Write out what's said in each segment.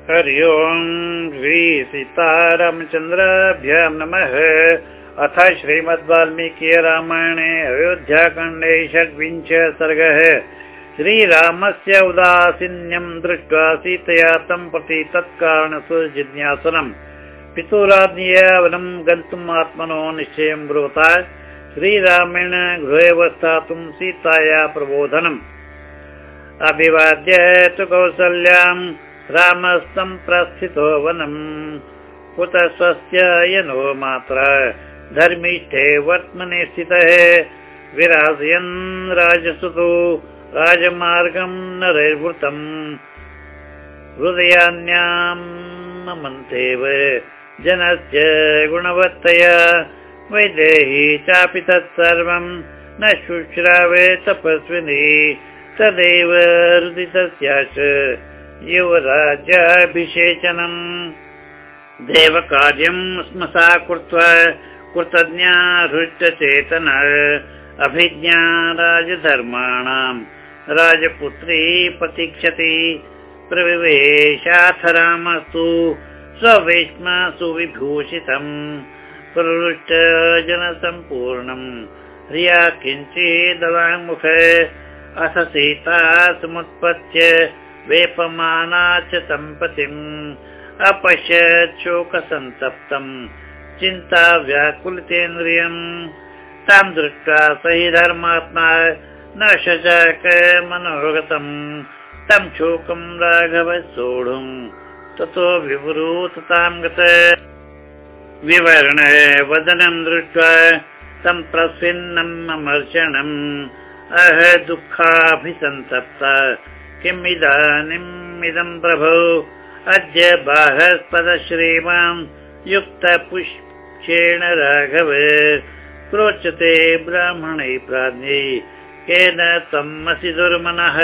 हरि ओम् श्री सीतारामचन्द्राभ्यां नमः। अथ श्रीमद् वाल्मीकि रामायणे अयोध्याखण्डे षड्विंश सर्गः। श्रीरामस्य उदासीन्यं दृष्ट्वा सीतया तं प्रति तत्कारणसु जिज्ञासनम् गन्तुम् आत्मनो निश्चयं ब्रूता श्रीरामेण गृहे स्थातुं सीताया प्रबोधनम्। अभिवाद्य तु कौसल्याम् रामस्तं प्रस्थितो वनम् कुत स्वस्य यनो मात्र। धर्मिष्ठे वर्त्मने स्थितः विराजयन् राजसुतो राजमार्गं नरैर्वृतम् हृदयान्याम् मन्तेव जनस्य गुणवत्तया। वैदेही चापि तत्सर्वम् न शुश्रावे तपस्विनी तदेव हृदितस्याच युवराज्याभिषेचनम् देवकार्यम् स्म सा कृत्वा कृतज्ञा हृष्टचेतन अभिज्ञा राजधर्माणाम् राजपुत्री प्रतीक्षति। प्रविवेशाथ रामस्तु स्ववेश्म सुविभूषितम् प्रवृष्ट जनसम्पूर्णम् ह्रिया किञ्चिदवाङ्मुख अथ सीता समुत्पत्य वेपमाना च सम्पतिम् अपश्यत् शोकसन्तप्तम् चिन्ता व्याकुलितेन्द्रियम्। तां दृष्ट्वा हि धर्मात्मा न शजाक मनोगतम् तं शोकं राघव सोढुम्। ततो विवृतां गत। विवरण वदनं दृष्ट्वा तं प्रसिन्नम् अमर्शनम् अह दुःखाभिसन्तप्ता किम् इदानीम् इदम् प्रभो। अद्य बाहस्पद श्रीमान् युक्तपुष्पेण राघव प्रोच्यते ब्राह्मणै प्राज्ञै। केन त्वमसि दुर्मनः?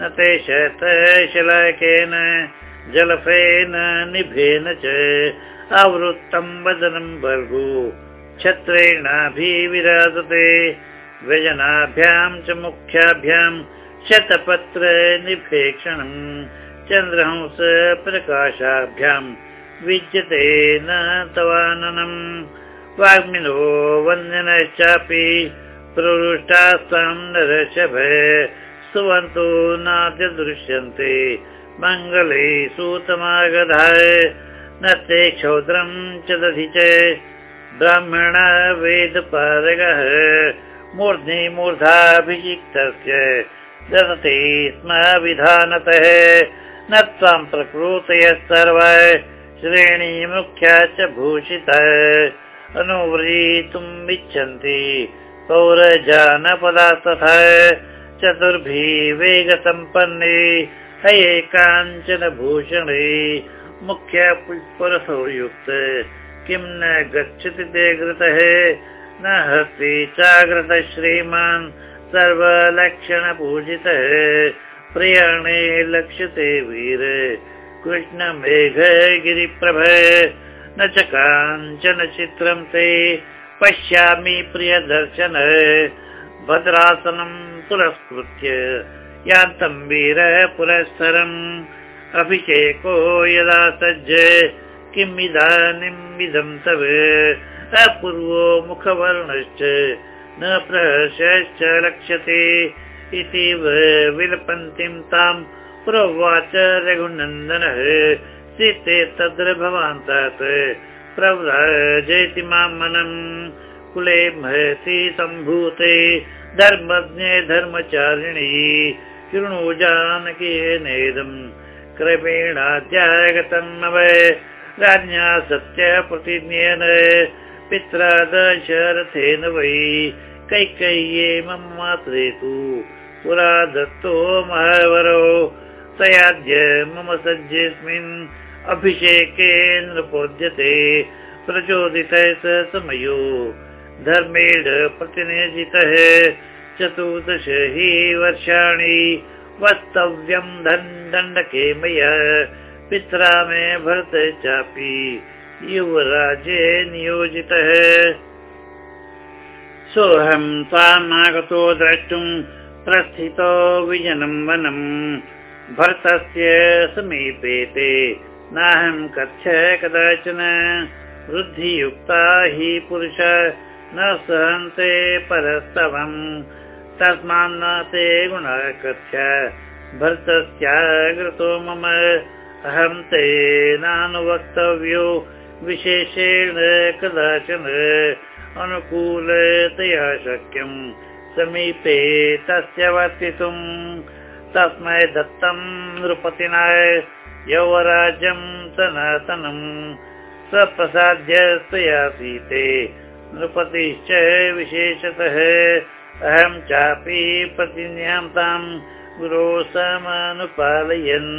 न ते शतशलाकेन जलफेन निभेन च आवृत्तम् वदनम् भर्गु छत्रेणाभिविराजते। व्यजनाभ्याम् च मुख्याभ्याम् शतपत्र निभेक्षणम् चन्द्रहंस प्रकाशाभ्याम् विद्यते न तवाननम् वाग्मिनो वन्दनश्चापि प्रवृष्टास्तां नरशभ। सुवन्तो नाद्य दृश्यन्ते। मङ्गले सूतमागधाय। न ते क्षौद्रम् च दधि च। ब्राह्मण वेदपारगः। मूर्ध्नि मूर्धाभिषिक्तस्य ददति स्म विधानतः। न त्वां प्रकृतयः सर्व श्रेणी मुख्या च भूषितः। अनुव्रीतुम् इच्छन्ति पौरजानपदा तथा चतुर्भिः वेगसम्पन्ने हये काञ्चन भूषणे। मुख्य पुष्परसौ युक्त किं न गच्छति ते घृतः? न हस्ति चाग्रत श्रीमान् सर्वलक्षणपूजितः प्रियाणे लक्ष्यते वीर कृष्णमेघ गिरिप्रभ न च काञ्चन चित्रं ते पश्यामि प्रियदर्शन भद्रासनं पुरस्कृत्य यान्तं वीर पुरःसरम् अभिषेको यदा सज्ज किम् इदानीम् इदं तव अपूर्वो मुखवर्णश्च न प्रहर्षश्च लक्ष्यते इति विलपन्तीं तां प्रोवाच रघुनन्दनः। सीते तत्र भवान् तत् प्रव्रजयति मां मनम्। कुले महसि सम्भूते धर्मज्ञे धर्मचारिणी शृणु जानकीनेदम् क्रमेणाध्यायगतम् अवय राज्ञा सत्य प्रतिज्ञेन पित्रा दशरथेन वै कैकय्ये मम मात्रे तु पुरा दत्तो महावरो। तयाद्य मम सज्जेऽस्मिन् अभिषेके नृपोद्यते प्रचोदितः समयो। धर्मेण प्रतिनिधितः चतुर्दश हि वर्षाणि वक्तव्यम् धन् दण्डके मया। पित्रा मे भरत चापि युवराजे नियोजितः सोऽहं त्वामागतो द्रष्टुम् प्रस्थितो विजनम् वनम् भरतस्य समीपे ते नाहं कच्छ कदाचन। वृद्धियुक्ता हि पुरुष न सहन्ते परस्तवम् तस्मान्न ते गुणः कथ्य। भरतस्याग्रतो मम। अहं ते नानुवक्तव्यो विशेषेण कदाचन अनुकूलतया शक्यं समीपे तस्य वर्तितुम् तस्मै दत्तं नृपतिना यौवराज्यं सनातनम् स्वप्रसाद्य त्वया सीते नृपतिश्च विशेषतः। अहं चापि प्रतिन्यां गुरो समनुपालयन्।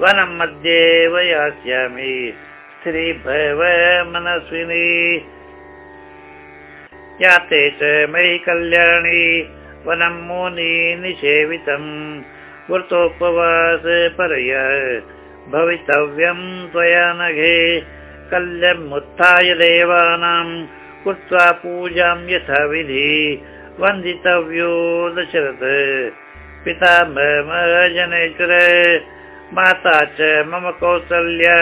वनं मध्ये वयास्यामि स्त्रीभव मनस्विनी याते च मयि कल्याणी वनं मुनि निषेवितम् वृतोपवास परय भवितव्यं त्वया नघे कल्यमुत्थाय देवानां कृत्वा पूजां यथा विधि वन्दितव्यो दशरथ। पिता मम जनेश्वर माता च मम कौसल्या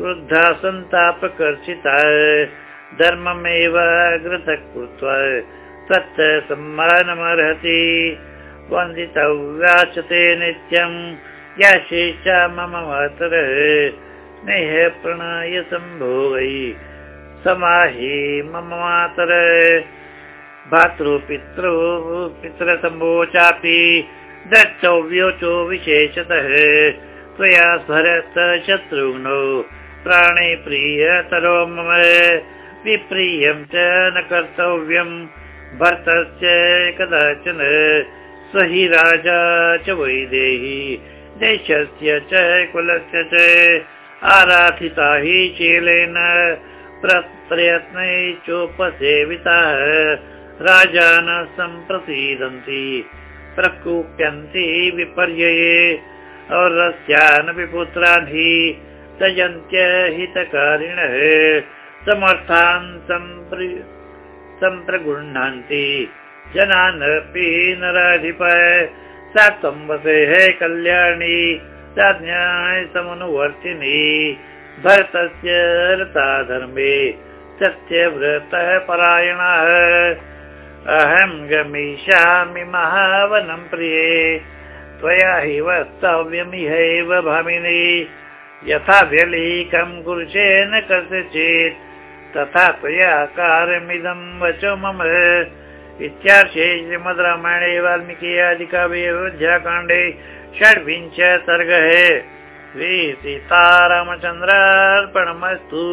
वृद्धा सन्तापकर्षिता धर्ममेव घृतः कृत्वा तच्च सम्मानमर्हति। वन्दितव्याचते नित्यं। या मम मातरः। स्नेह प्रणय सम्भोगै समाहि मम मातर। भातृपितृ पितृसम्भो चापि द्रष्टव्योचो विशेषतः। त्वया स्वरत शत्रुघ्नौ प्राणे प्रियतरो मम विप्रियं च न कर्तव्यं। भर्तस्य कदाचन स हि राजा च वैदेही। देशस्य च कुलस्य च आराधिता हि शीलेन प्रयत्नै चोपसेविताः राजा सम्प्रसीदन्ति। प्रकुप्यन्ति विपर्यये। औरस्यानपि पुत्रान् त्यजन्त्य हितकारिणः। समर्थान् सम्प्रगृह्णन्ति। जनानपि नराधिप। सा त्वं वसेः कल्याणी। साज्ञाय समनुवर्तिनी। भरतस्य रता धर्मे सत्यव्रतः परायणः। अहं गमिष्यामि महावनं प्रिये। त्वया हि वक्तव्यमिहैव भामिनि यथा व्यलीकं न कस्यचित् तथा त्वया कार्यमिदं वचो मम। इत्यार्षे श्रीमद् रामायणे वाल्मीकि अयोध्याकाण्डे षड्विंश सर्गः श्रीसीतारामचन्द्रार्पणमस्तु